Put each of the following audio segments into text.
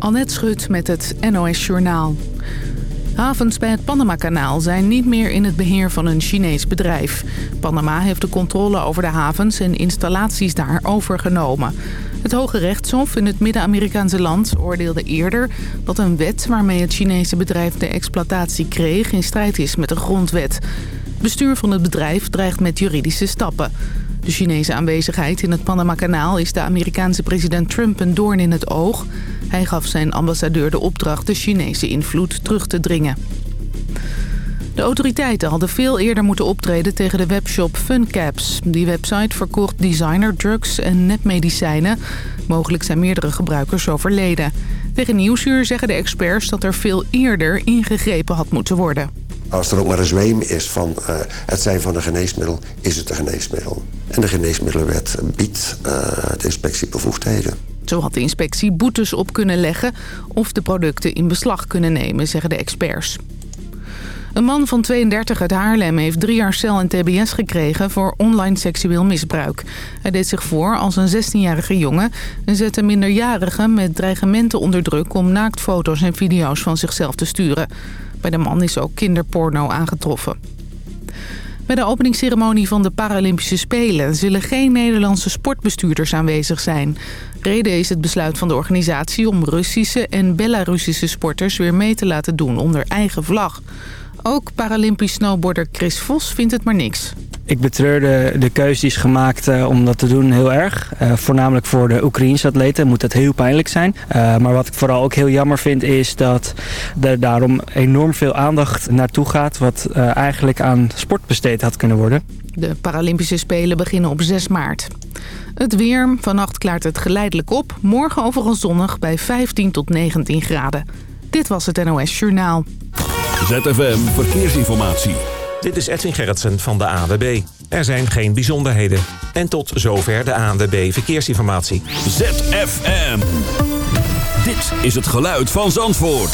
Annette Schut met het NOS Journaal. Havens bij het Panama-kanaal zijn niet meer in het beheer van een Chinees bedrijf. Panama heeft de controle over de havens en installaties daar overgenomen. Het Hoge Rechtshof in het Midden-Amerikaanse land oordeelde eerder... dat een wet waarmee het Chinese bedrijf de exploitatie kreeg... in strijd is met de grondwet. Bestuur van het bedrijf dreigt met juridische stappen. De Chinese aanwezigheid in het Panama-kanaal is de Amerikaanse president Trump een doorn in het oog. Hij gaf zijn ambassadeur de opdracht de Chinese invloed terug te dringen. De autoriteiten hadden veel eerder moeten optreden tegen de webshop Funcaps. Die website verkocht designerdrugs en nepmedicijnen. Mogelijk zijn meerdere gebruikers overleden. Tegen Nieuwsuur zeggen de experts dat er veel eerder ingegrepen had moeten worden. Als er ook maar een zweem is van uh, het zijn van een geneesmiddel, is het een geneesmiddel. En de geneesmiddelenwet biedt uh, de inspectie bevoegdheden. Zo had de inspectie boetes op kunnen leggen of de producten in beslag kunnen nemen, zeggen de experts. Een man van 32 uit Haarlem heeft drie jaar cel en tbs gekregen voor online seksueel misbruik. Hij deed zich voor als een 16-jarige jongen en zette minderjarigen met dreigementen onder druk om naaktfoto's en video's van zichzelf te sturen. Bij de man is ook kinderporno aangetroffen. Bij de openingsceremonie van de Paralympische Spelen zullen geen Nederlandse sportbestuurders aanwezig zijn. Reden is het besluit van de organisatie om Russische en Belarussische sporters weer mee te laten doen onder eigen vlag. Ook Paralympisch snowboarder Chris Vos vindt het maar niks. Ik betreur de, de keuze die is gemaakt uh, om dat te doen heel erg. Uh, voornamelijk voor de Oekraïense atleten moet dat heel pijnlijk zijn. Uh, maar wat ik vooral ook heel jammer vind is dat er daarom enorm veel aandacht naartoe gaat... wat eigenlijk aan sport besteed had kunnen worden. De Paralympische Spelen beginnen op 6 maart. Het weer. Vannacht klaart het geleidelijk op. Morgen overal zonnig bij 15 tot 19 graden. Dit was het NOS Journaal. ZFM Verkeersinformatie. Dit is Edwin Gerritsen van de ANWB. Er zijn geen bijzonderheden. En tot zover de ANWB Verkeersinformatie. ZFM. Dit is het geluid van Zandvoort.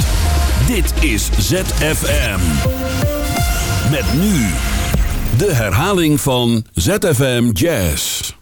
Dit is ZFM. Met nu de herhaling van ZFM Jazz.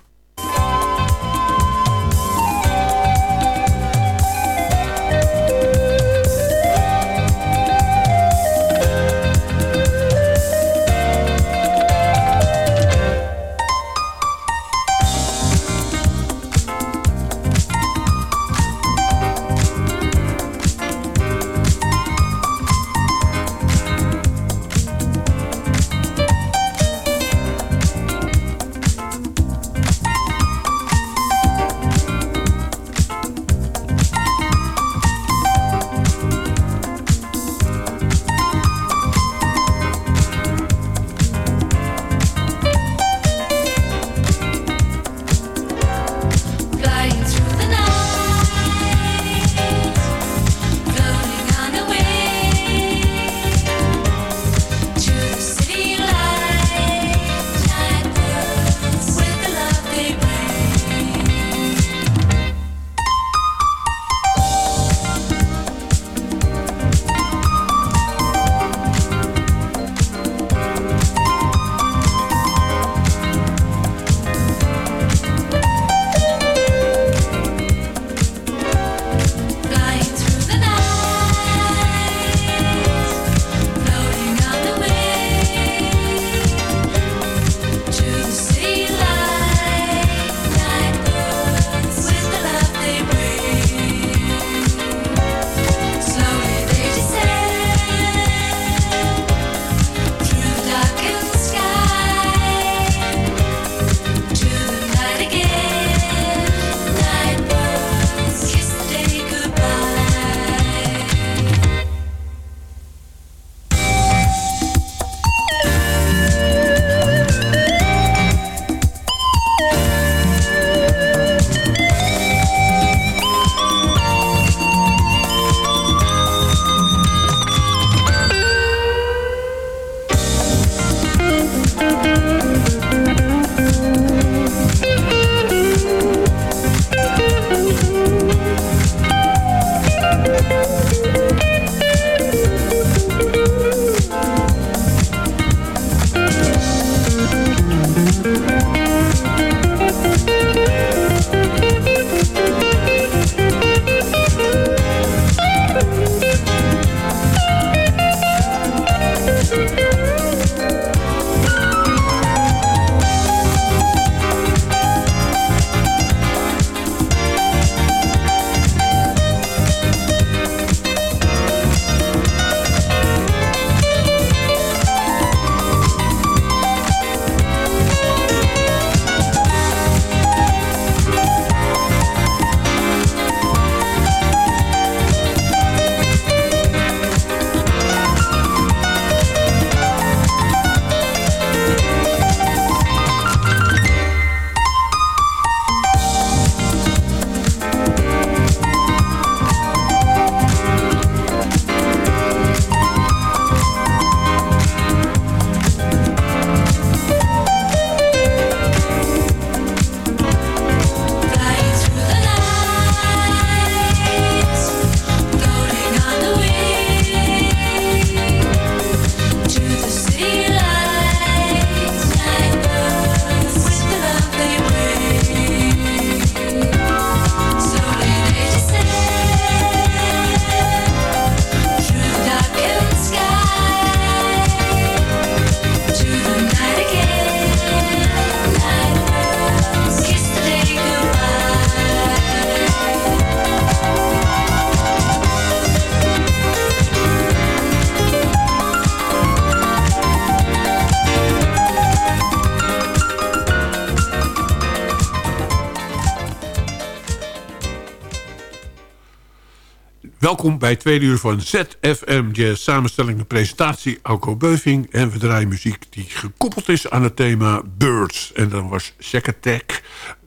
Welkom bij tweede uur van ZFM Jazz. Samenstelling en presentatie, Alco Beuving. En we draaien muziek die gekoppeld is aan het thema Birds. En dan was Shack Attack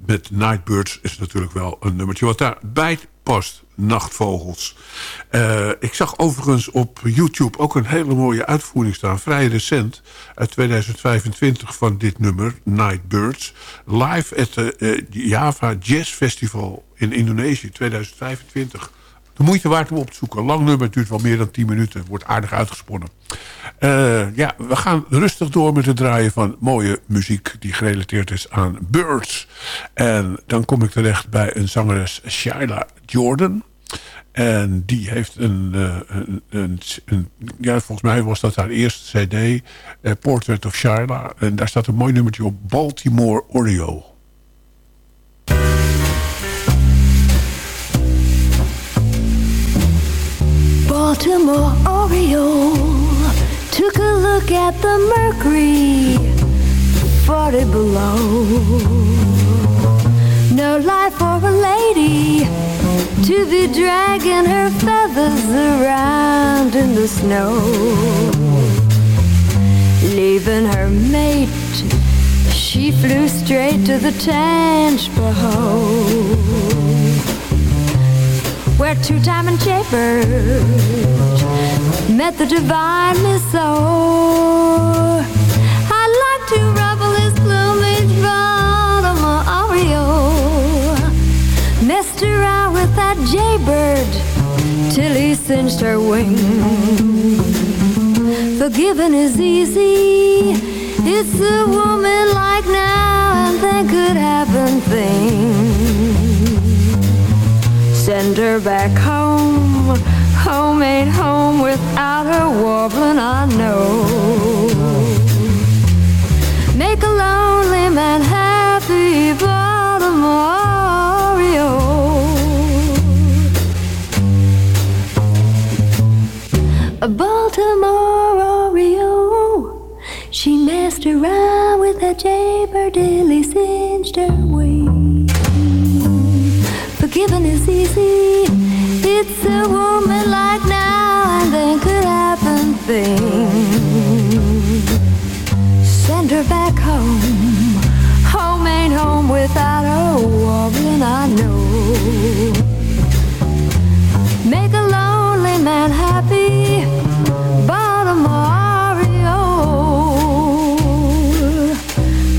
met Nightbirds is natuurlijk wel een nummertje wat daarbij past. Nachtvogels. Uh, ik zag overigens op YouTube ook een hele mooie uitvoering staan. Vrij recent, uit 2025 van dit nummer, Nightbirds. Live at de uh, Java Jazz Festival in Indonesië 2025 de moeite waard om op te zoeken. Lang nummer, duurt wel meer dan 10 minuten. Wordt aardig uitgesponnen. Uh, ja, we gaan rustig door met het draaien van mooie muziek... die gerelateerd is aan birds. En dan kom ik terecht bij een zangeres Shaila Jordan... En die heeft een, uh, een, een, een, Ja, volgens mij was dat haar eerste cd. Uh, Portrait of Shaila. En daar staat een mooi nummertje op. Baltimore Oreo. Baltimore Oriole took a look at the mercury, 40 below. No life for a lady to be dragging her feathers around in the snow. Leaving her mate, she flew straight to the Tangipahoe where two diamond jaybird met the divine Miss O. I'd like to ruffle his plumage, Baltimore Oreo. Messed around with that jaybird till he cinched her wing. Forgiving is easy. It's a woman like now and then could happen things send her back home. Home ain't home without her warbling, I know. Make a lonely man happy, Baltimore. A Baltimore Oreo. She messed around with that jaybird till he cinched her wings. Forgiving is easy. It's a woman like now and then could happen things. Send her back home. Home ain't home without her woman, I know. Make a lonely man happy.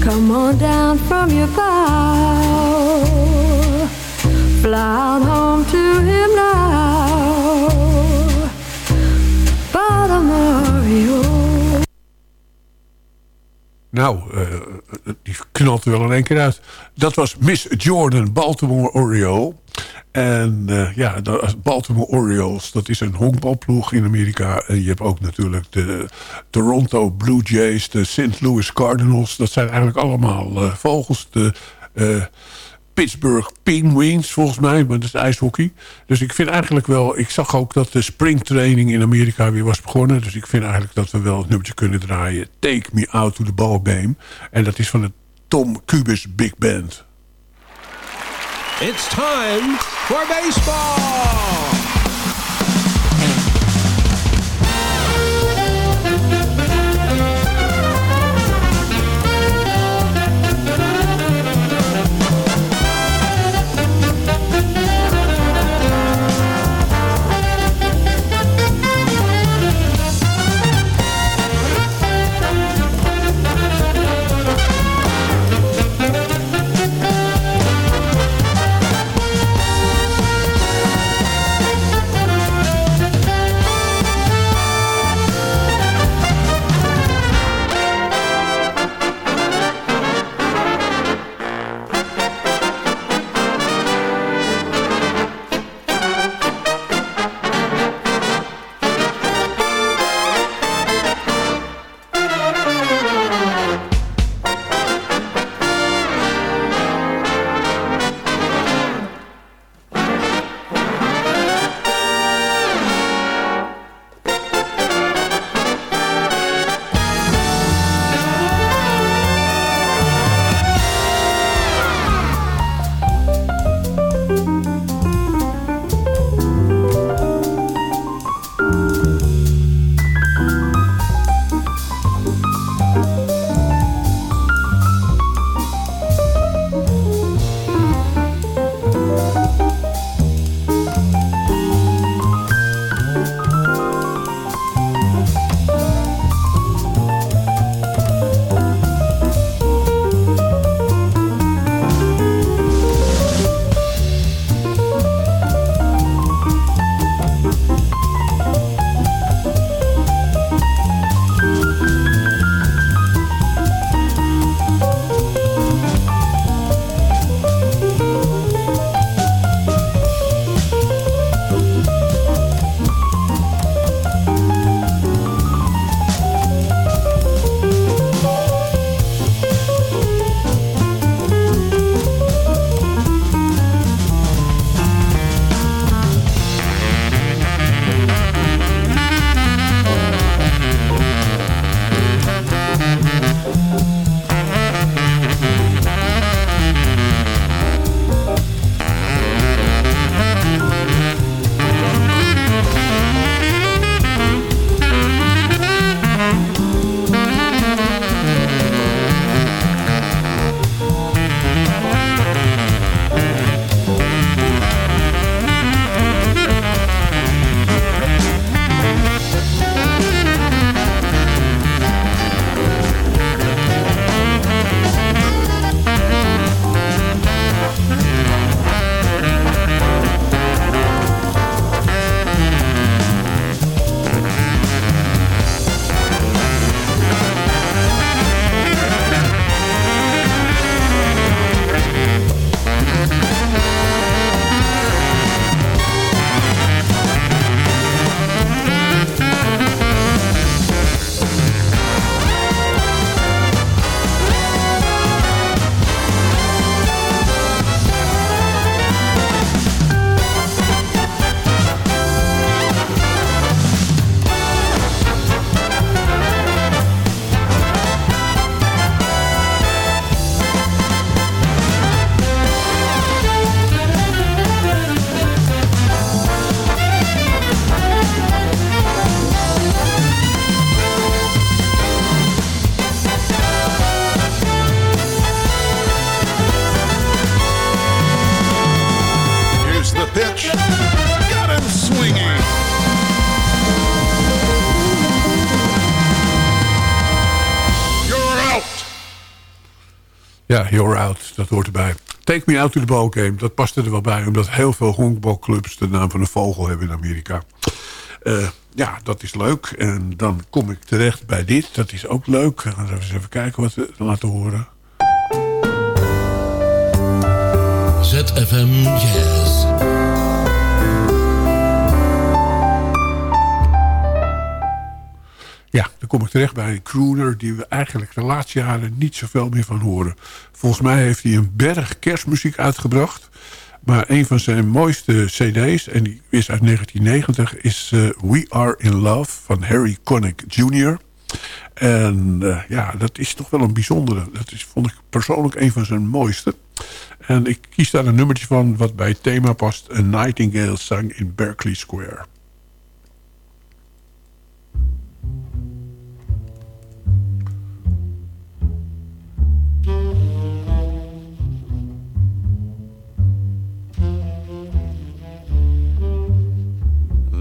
Come on down from your bow fly home to him now. Nou, uh, die knalt er wel in één keer uit. Dat was Miss Jordan, Baltimore Oreo. En uh, ja, Baltimore Orioles, dat is een honkbalploeg in Amerika. En je hebt ook natuurlijk de Toronto Blue Jays, de St. Louis Cardinals. Dat zijn eigenlijk allemaal uh, vogels. De Pittsburgh Penguins, volgens mij. Maar dat is ijshockey. Dus ik vind eigenlijk wel... Ik zag ook dat de springtraining in Amerika weer was begonnen. Dus ik vind eigenlijk dat we wel het nummertje kunnen draaien. Take Me Out to the Ballgame. En dat is van de Tom Cubis Big Band. It's time for baseball! Out to the Ball dat past er wel bij... omdat heel veel honkbalclubs de naam van een vogel hebben in Amerika. Uh, ja, dat is leuk. En dan kom ik terecht bij dit. Dat is ook leuk. Gaan we eens even kijken wat we laten horen. ZFM. Ja, dan kom ik terecht bij een crooner... die we eigenlijk de laatste jaren niet zoveel meer van horen. Volgens mij heeft hij een berg kerstmuziek uitgebracht. Maar een van zijn mooiste cd's, en die is uit 1990... is uh, We Are In Love van Harry Connick Jr., en uh, ja, dat is toch wel een bijzondere. Dat is, vond ik persoonlijk een van zijn mooiste. En ik kies daar een nummertje van wat bij het thema past. A Nightingale Song in Berkeley Square.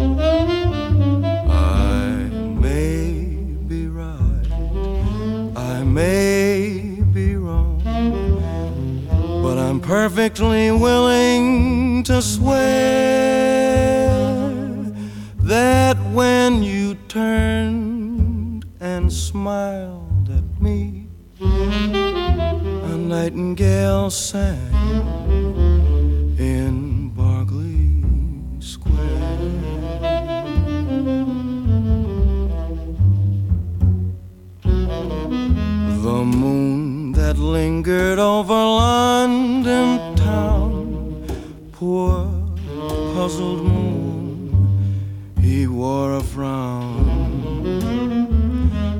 I may be right, I may be wrong, but I'm perfectly willing to swear that when you turned and smiled at me, a nightingale sang moon that lingered over London town, poor puzzled moon, he wore a frown.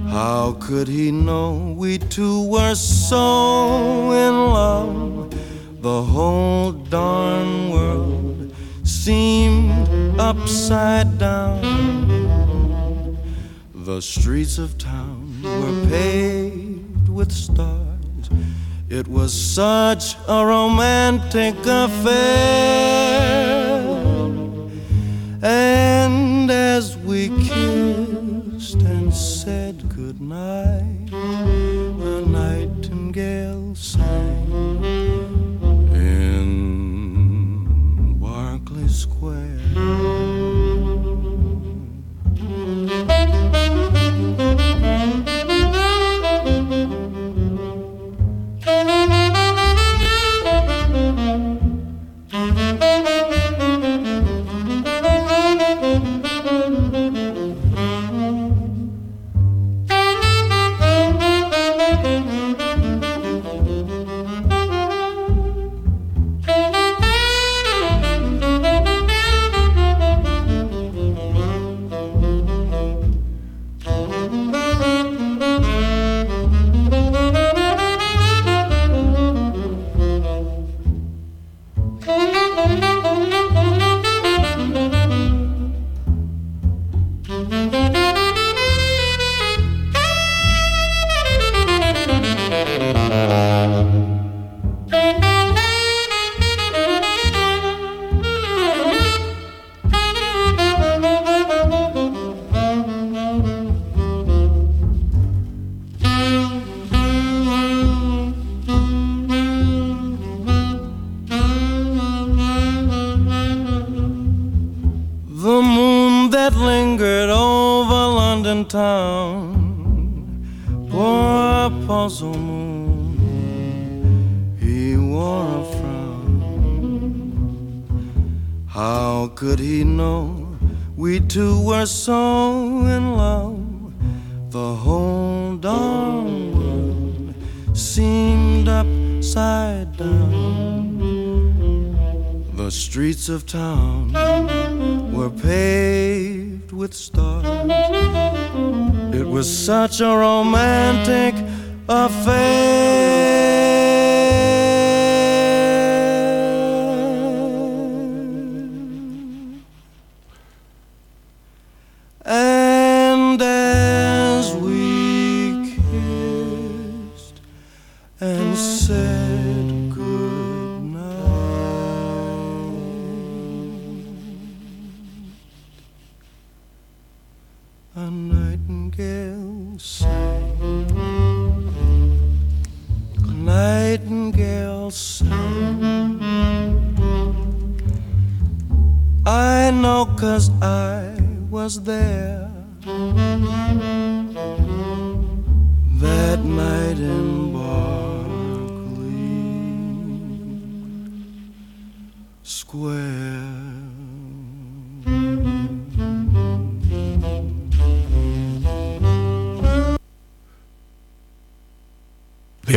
How could he know we two were so in love? The whole darn world seemed upside down. The streets of town were paved with stars. It was such a romantic affair. And as we kissed and said goodnight, a nightingale of town were paved with stars. It was such a romantic affair.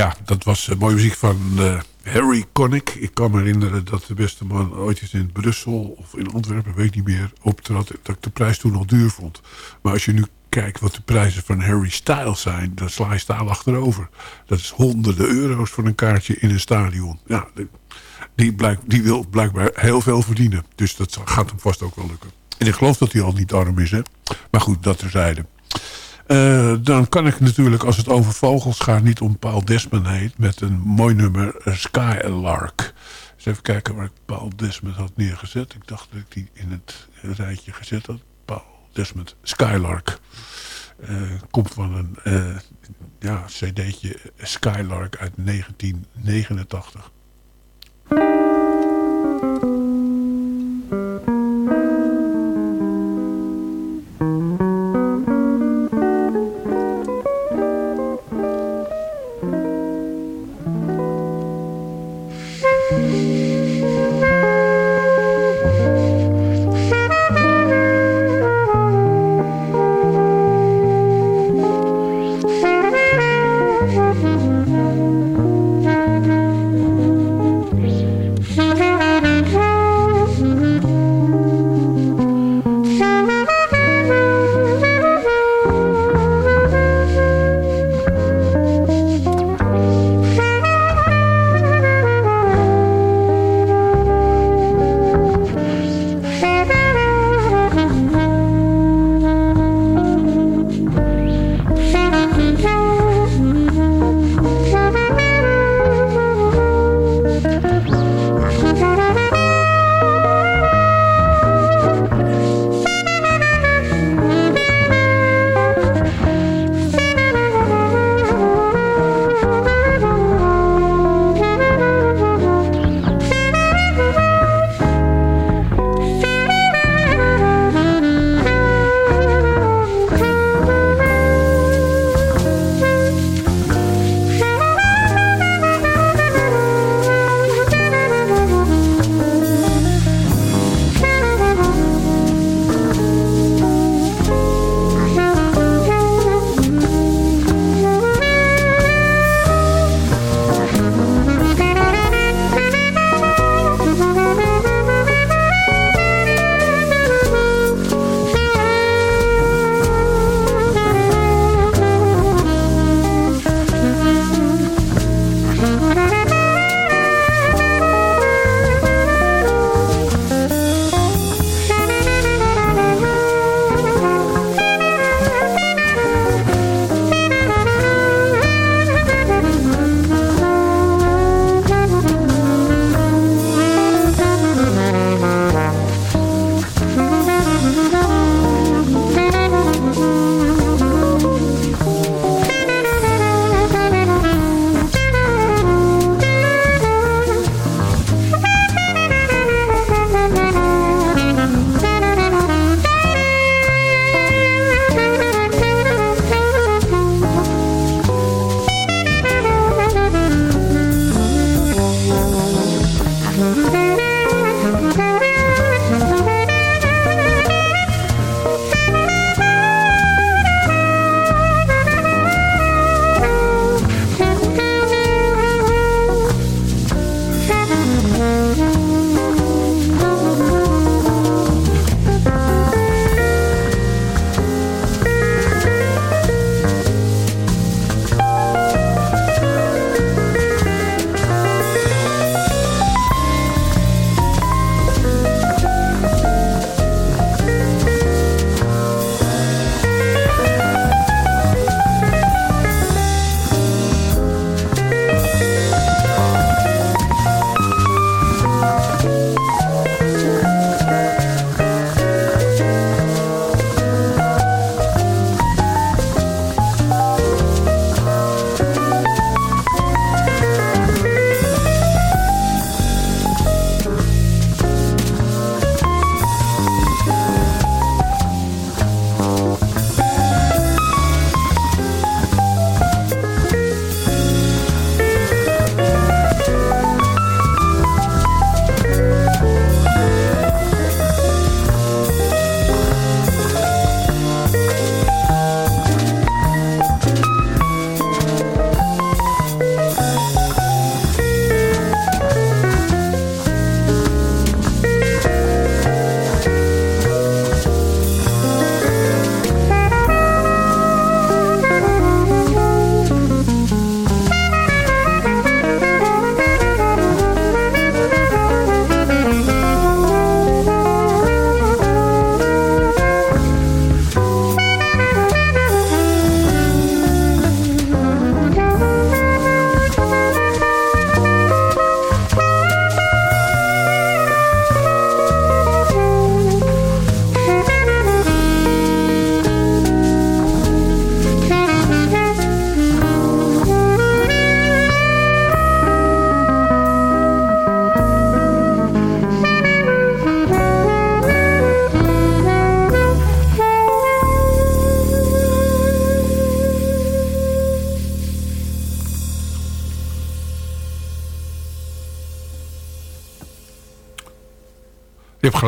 Ja, dat was uh, mooie muziek van uh, Harry Connick. Ik kan me herinneren dat de beste man ooit eens in Brussel of in Antwerpen, weet niet meer, optrad. Dat ik de prijs toen nog duur vond. Maar als je nu kijkt wat de prijzen van Harry Styles zijn, dan sla je staal achterover. Dat is honderden euro's voor een kaartje in een stadion. Ja, die, blijk, die wil blijkbaar heel veel verdienen. Dus dat gaat hem vast ook wel lukken. En ik geloof dat hij al niet arm is, hè. Maar goed, dat terzijde. Uh, dan kan ik natuurlijk, als het over vogels gaat... niet om Paul Desmond heet... met een mooi nummer Skylark. Dus even kijken waar ik Paul Desmond had neergezet. Ik dacht dat ik die in het rijtje gezet had. Paul Desmond Skylark. Uh, komt van een uh, ja, cd'tje Skylark uit 1989.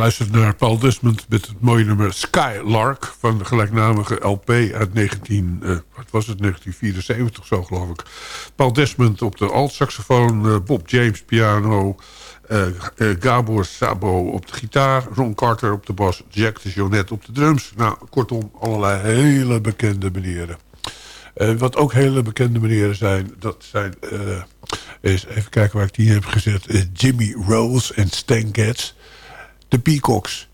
Geluisterd naar Paul Desmond met het mooie nummer Skylark van de gelijknamige LP uit 19, uh, wat was het, 1974 zo geloof ik. Paul Desmond op de alt-saxofoon, uh, Bob James piano, uh, Gabor Sabo op de gitaar, Ron Carter op de bas, Jack de op de drums. Nou, kortom, allerlei hele bekende meneren. wat ook hele bekende meneren zijn, dat zijn... is even kijken waar ik die heb gezet. Jimmy Rose en Stan Getz de Peacocks.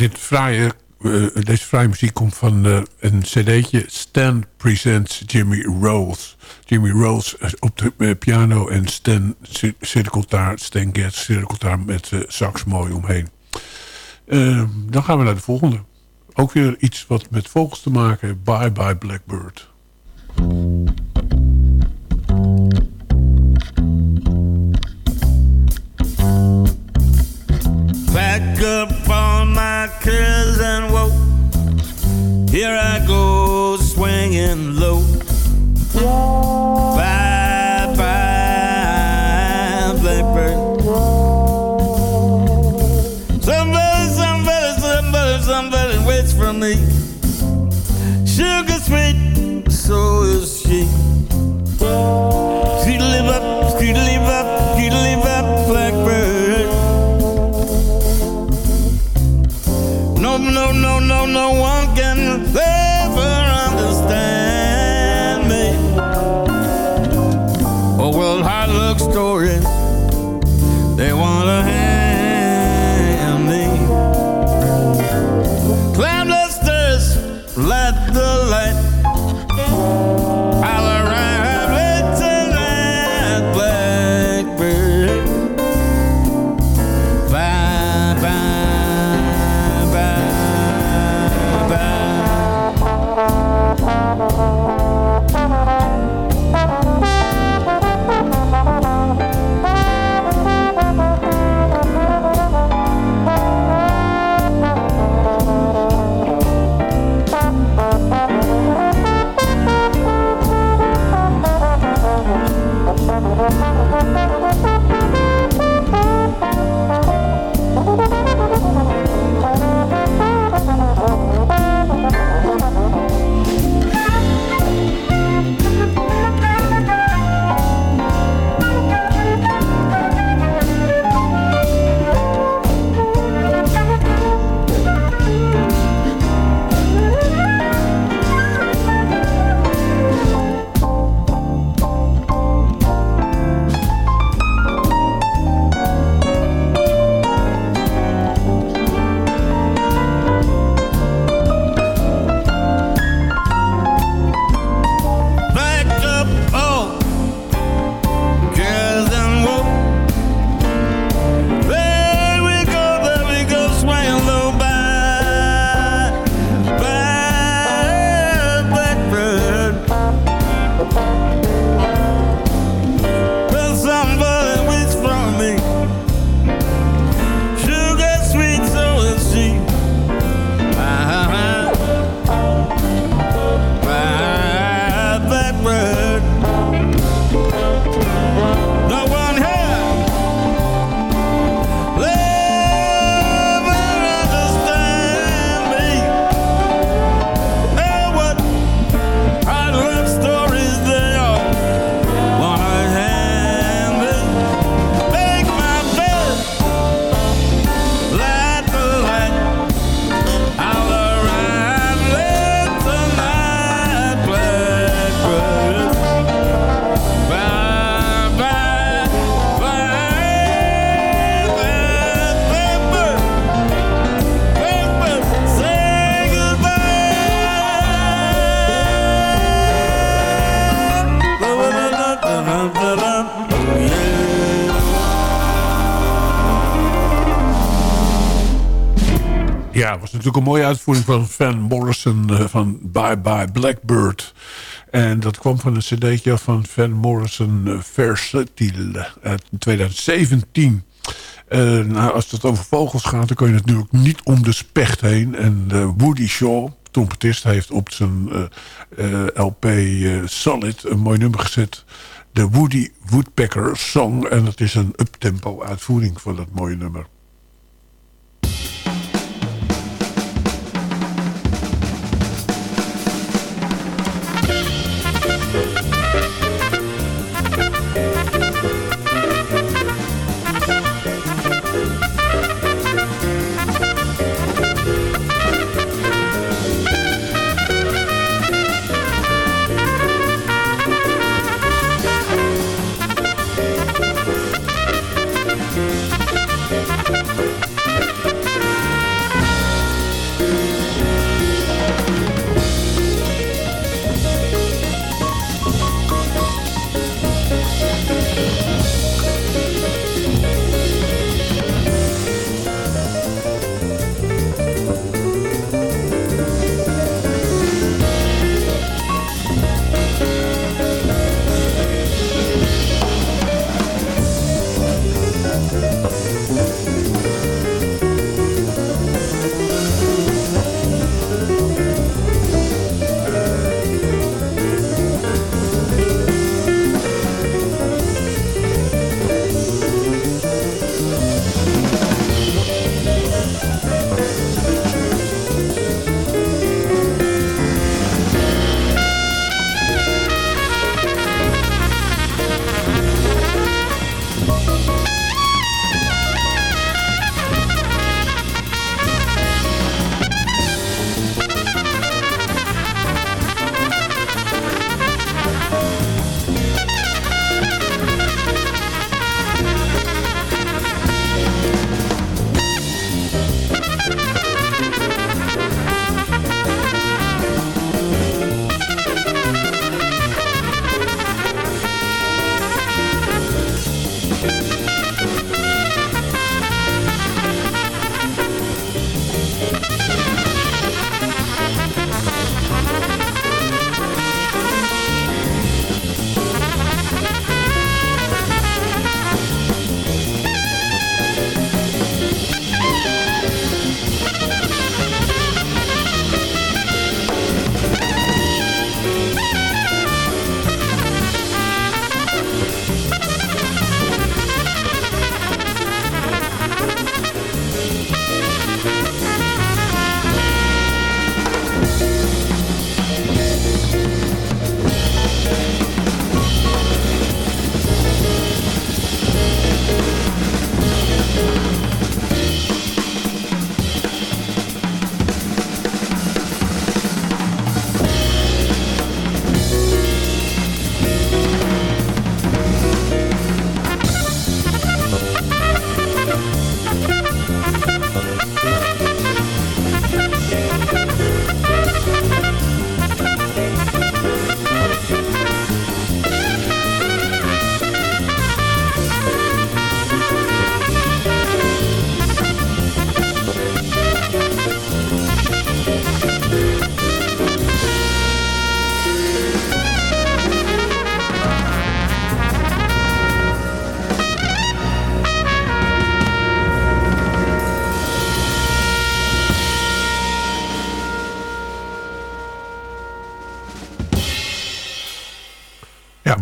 dit fraaie, eh, deze fraaie muziek komt van eh, een cd'tje. Stan presents Jimmy Rolls. Jimmy Rolls eh, op de piano en Stan cirkelt daar, Stan Getz cirkelt daar met sax mooi omheen. Ehm, dan gaan we naar de volgende. Ook weer iets wat met vogels te maken. Bye bye Blackbird. Back. curls and whoa, here I go swinging low. natuurlijk een mooie uitvoering van Van Morrison eh, van Bye Bye Blackbird. En dat kwam van een cd'tje van Van Morrison eh, Versatile uit 2017. Eh, nou, als het over vogels gaat, dan kun je natuurlijk niet om de specht heen. En Woody Shaw, trompetist, heeft op zijn LP Solid een mooi nummer gezet. De Woody Woodpecker Song. En dat is een uptempo uitvoering van dat mooie nummer.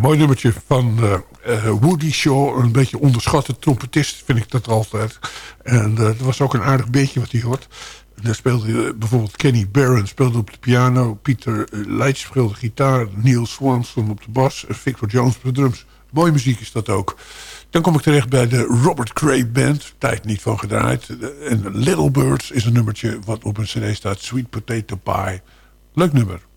Mooi nummertje van uh, uh, Woody Shaw. Een beetje onderschatte trompetist vind ik dat altijd. En uh, er was ook een aardig beetje wat hij hoort. Daar speelde bijvoorbeeld Kenny Barron speelde op de piano. Peter Leitch speelde gitaar. Neil Swanson op de bas. Victor Jones op de drums. Mooie muziek is dat ook. Dan kom ik terecht bij de Robert Cray Band. Tijd niet van gedraaid. En Little Birds is een nummertje wat op een cd staat. Sweet Potato Pie. Leuk nummer.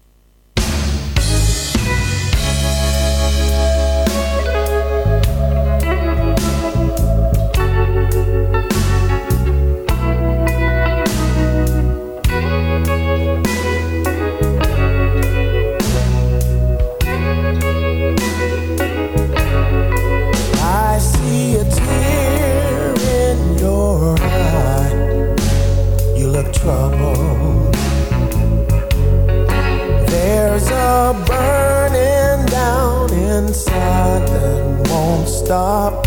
Won't stop.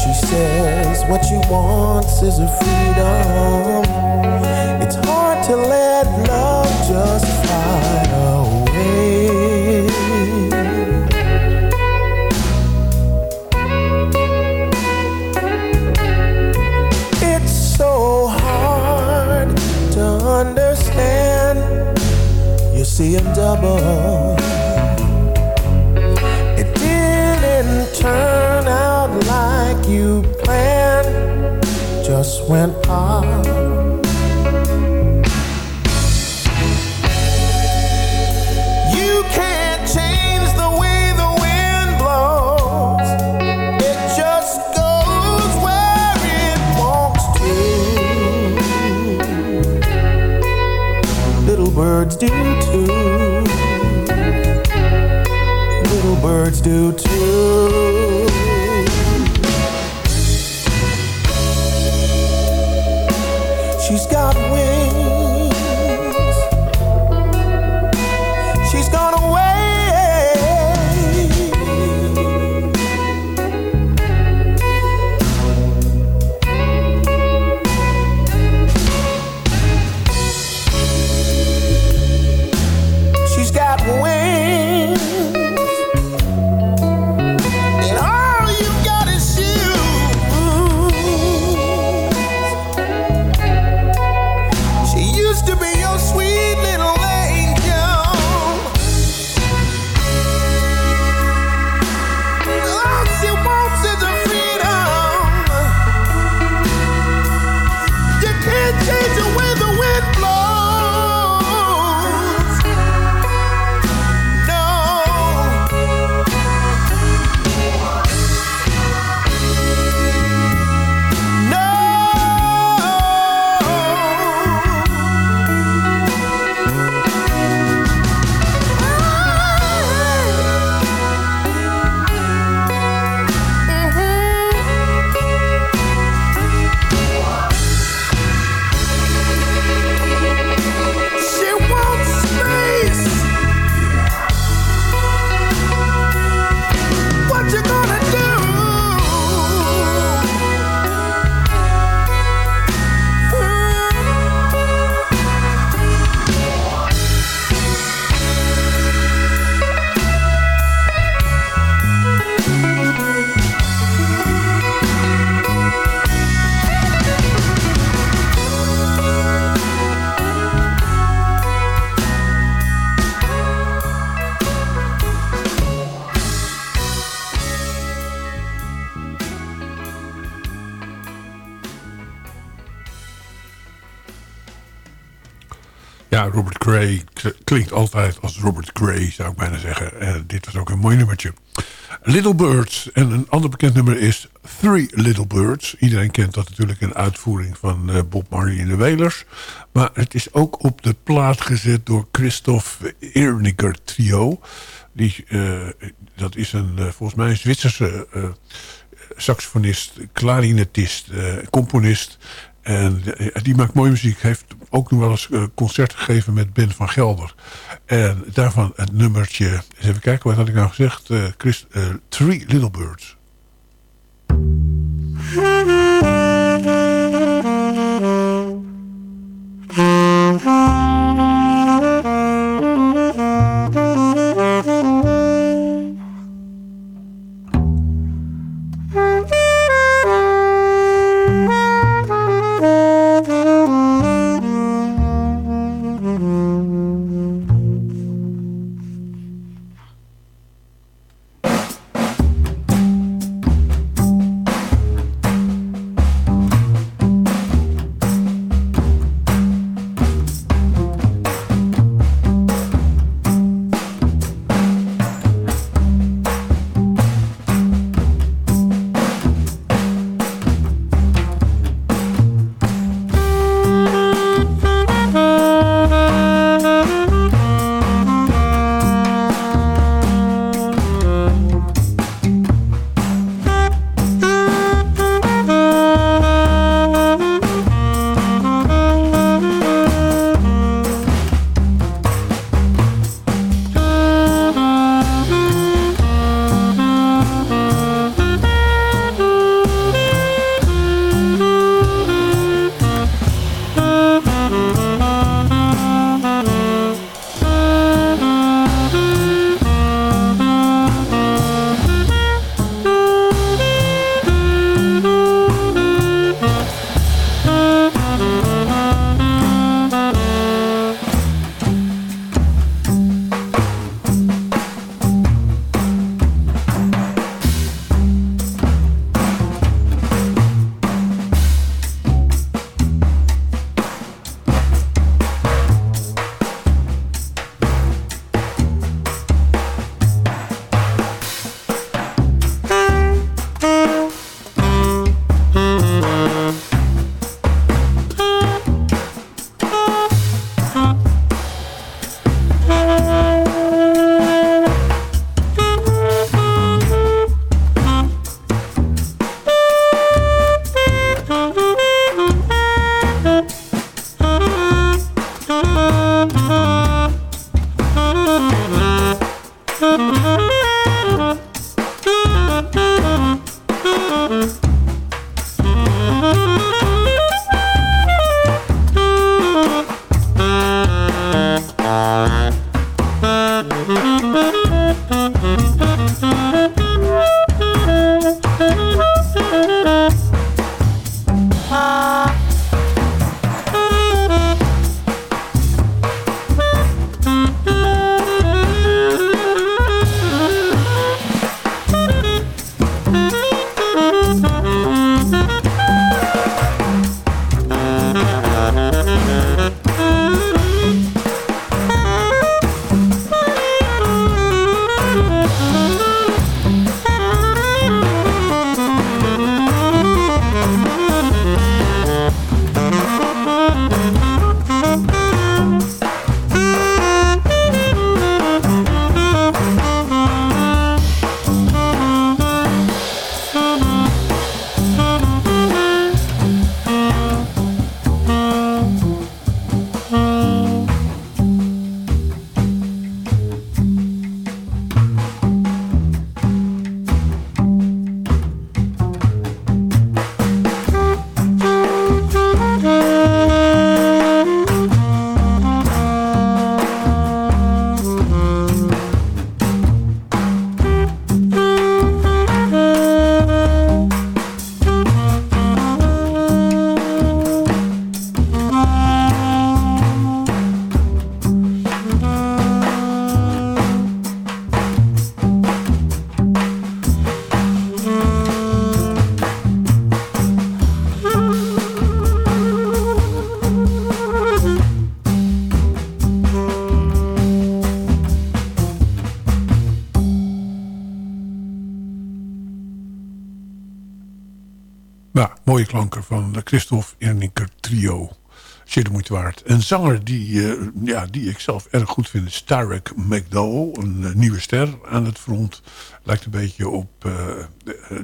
She says what she wants is a freedom. Double. It didn't turn out like you planned. Just went off. You can't change the way the wind blows. It just goes where it wants to. Little birds do too. Little birds do too. Robert Gray klinkt altijd als Robert Gray, zou ik bijna zeggen. En dit was ook een mooi nummertje. Little Birds. En een ander bekend nummer is Three Little Birds. Iedereen kent dat natuurlijk een uitvoering van eh, Bob Marley en de Wailers. Maar het is ook op de plaat gezet door Christophe Erniger Trio. Die, eh, dat is een, eh, volgens mij een Zwitserse eh, saxofonist, klarinetist, eh, componist. En eh, die maakt mooie muziek. Heeft ook nog wel eens eh, concerten gegeven met Ben van Gelder. En daarvan het nummertje... Eens even kijken, wat had ik nou gezegd? Eh, Chris, eh, Three Little Birds. Van de Christophe Erniker trio. Zeer de moeite waard. Een zanger die, eh, ja, die ik zelf erg goed vind is Tarek McDowell. Een eh, nieuwe ster aan het front. Lijkt een beetje op eh,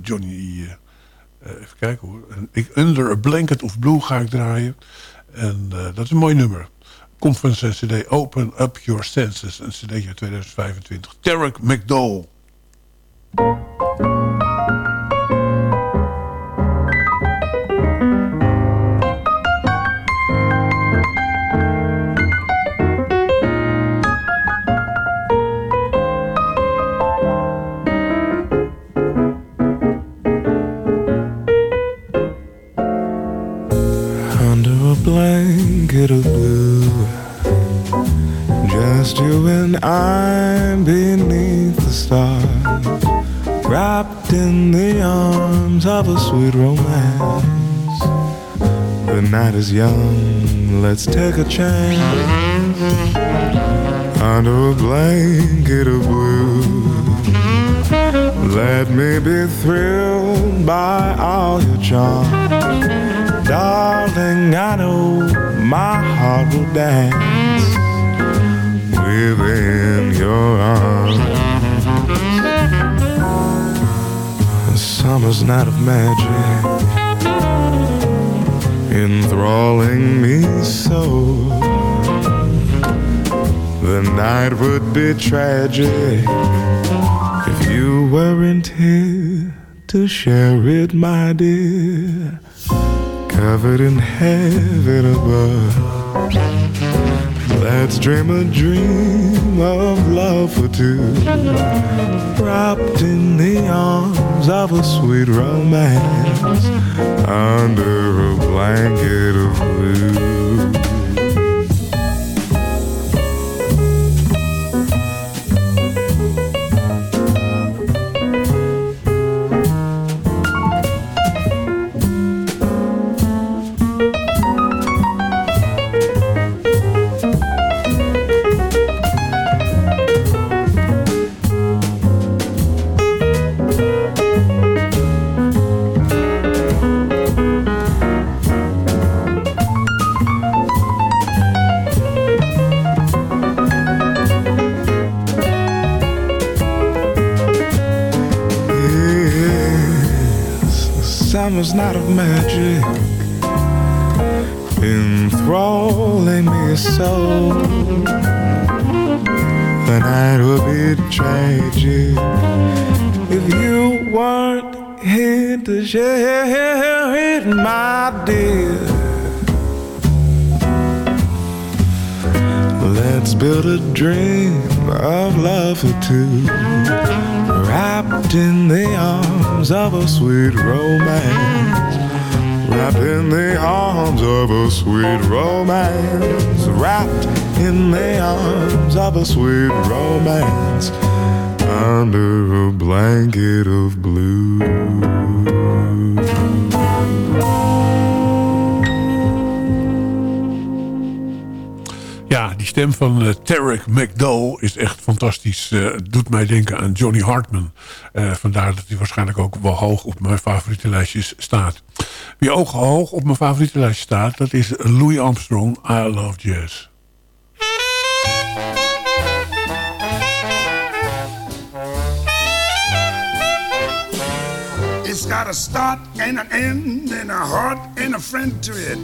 Johnny... even kijken hoor. Ik, Under a Blanket of Blue ga ik draaien. En dat is een mooi nummer. Komt van cd Open Up Your Senses. Een cd uit 2025. Tarek McDowell. And I beneath the stars, wrapped in the arms of a sweet romance. The night is young, let's take a chance. Under a blanket of blue. Let me be thrilled by all your charms. Darling, I know my heart will dance within your arms. A summer's night of magic, enthralling me so. The night would be tragic if you weren't here to share it, my dear covered in heaven above. Let's dream a dream of love for two, wrapped in the arms of a sweet romance, under a blanket of blue. Share my dear. Let's build a dream of love for two, wrapped in the arms of a sweet romance. Wrapped in the arms of a sweet romance. Wrapped in the arms of a sweet romance. Under a blanket of blue. Stem van eh, Tarek McDowell is echt fantastisch. Eh, doet mij denken aan Johnny Hartman. Eh, vandaar dat hij waarschijnlijk ook wel hoog op mijn favoriete lijstjes staat. Wie ook hoog op mijn favoriete lijstje staat... dat is Louis Armstrong, I Love Jazz. It's got a start and an end and a heart and a friend to it.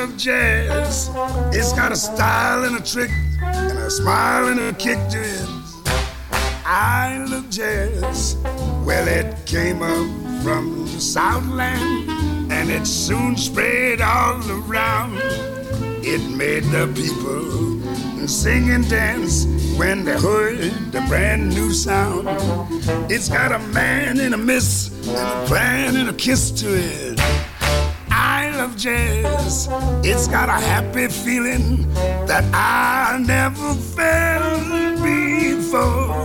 Love jazz. It's got a style and a trick and a smile and a kick to it. I love jazz. Well, it came up from the Southland and it soon spread all around. It made the people sing and dance when they heard the brand new sound. It's got a man and a miss and a plan and a kiss to it. Love jazz. It's got a happy feeling that I never felt before.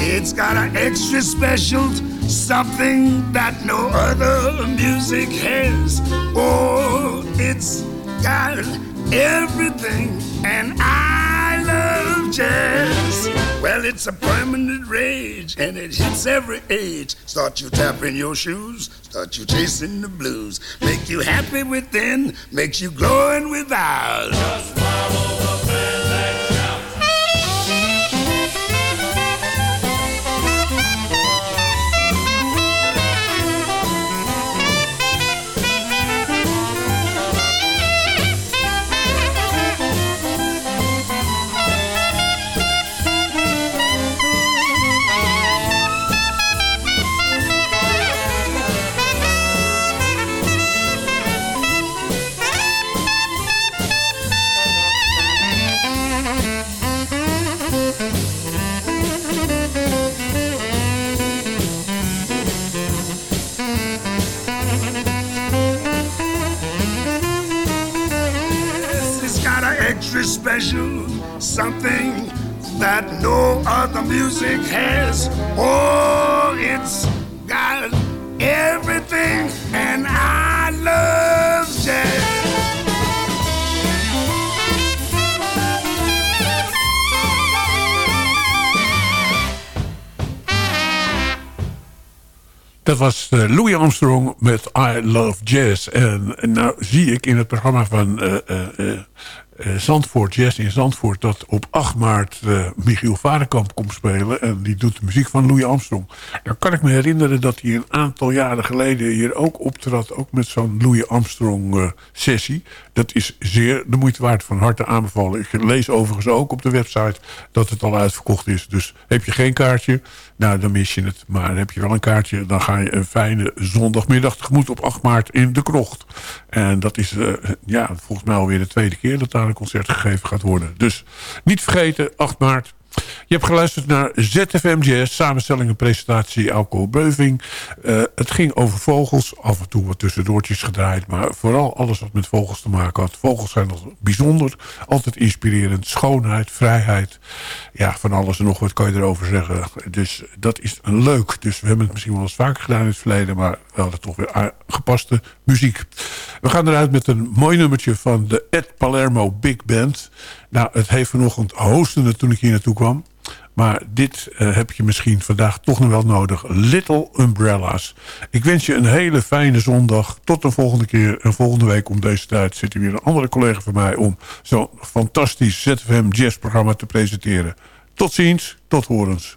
It's got an extra special something that no other music has. Oh, it's got everything, and I love jazz. Well, it's a permanent rage, and it hits every age. Start you tapping your shoes, start you chasing the blues. Make you happy within, makes you glowing without. Just follow something that no other music has. Oh, it's got everything, and I love jazz. Dat was eh, Louis Armstrong met I Love Jazz. En nou zie ik in het programma van eh, eh, Zandvoort, Jazz in Zandvoort... dat op 8 maart eh, Michiel Varenkamp komt spelen. En die doet de muziek van Louis Armstrong. Dan kan ik me herinneren dat hij een aantal jaren geleden... hier ook optrad, ook met zo'n Louis Armstrong eh, sessie. Dat is zeer de moeite waard, van harte aanbevolen. Ik lees overigens ook op de website dat het al uitverkocht is. Dus heb je geen kaartje, nou dan mis je het. Maar heb je wel een kaartje, dan ga je een fijne zondagmiddag tegemoet op 8 maart in de krocht. En dat is eh, ja, volgens mij alweer de tweede keer dat daar een concert gegeven gaat worden. Dus niet vergeten, 8 maart. Je hebt geluisterd naar ZFM samenstelling en presentatie Alco Beuving. Eh, het ging over vogels, af en toe wat tussendoortjes gedraaid... maar vooral alles wat met vogels te maken had. Vogels zijn al bijzonder, altijd inspirerend. Schoonheid, vrijheid, ja, van alles en nog wat kan je erover zeggen. Dus dat is leuk. Dus we hebben het misschien wel eens vaker gedaan in het verleden... maar we hadden toch weer gepaste muziek. We gaan eruit met een mooi nummertje van de Ed Palermo Big Band... Nou, het heeft vanochtend hoostende toen ik hier naartoe kwam. Maar dit uh, heb je misschien vandaag toch nog wel nodig. Little Umbrellas. Ik wens je een hele fijne zondag. Tot de volgende keer. En volgende week om deze tijd zit er weer een andere collega van mij... om zo'n fantastisch ZFM jazzprogramma te presenteren. Tot ziens, tot horens.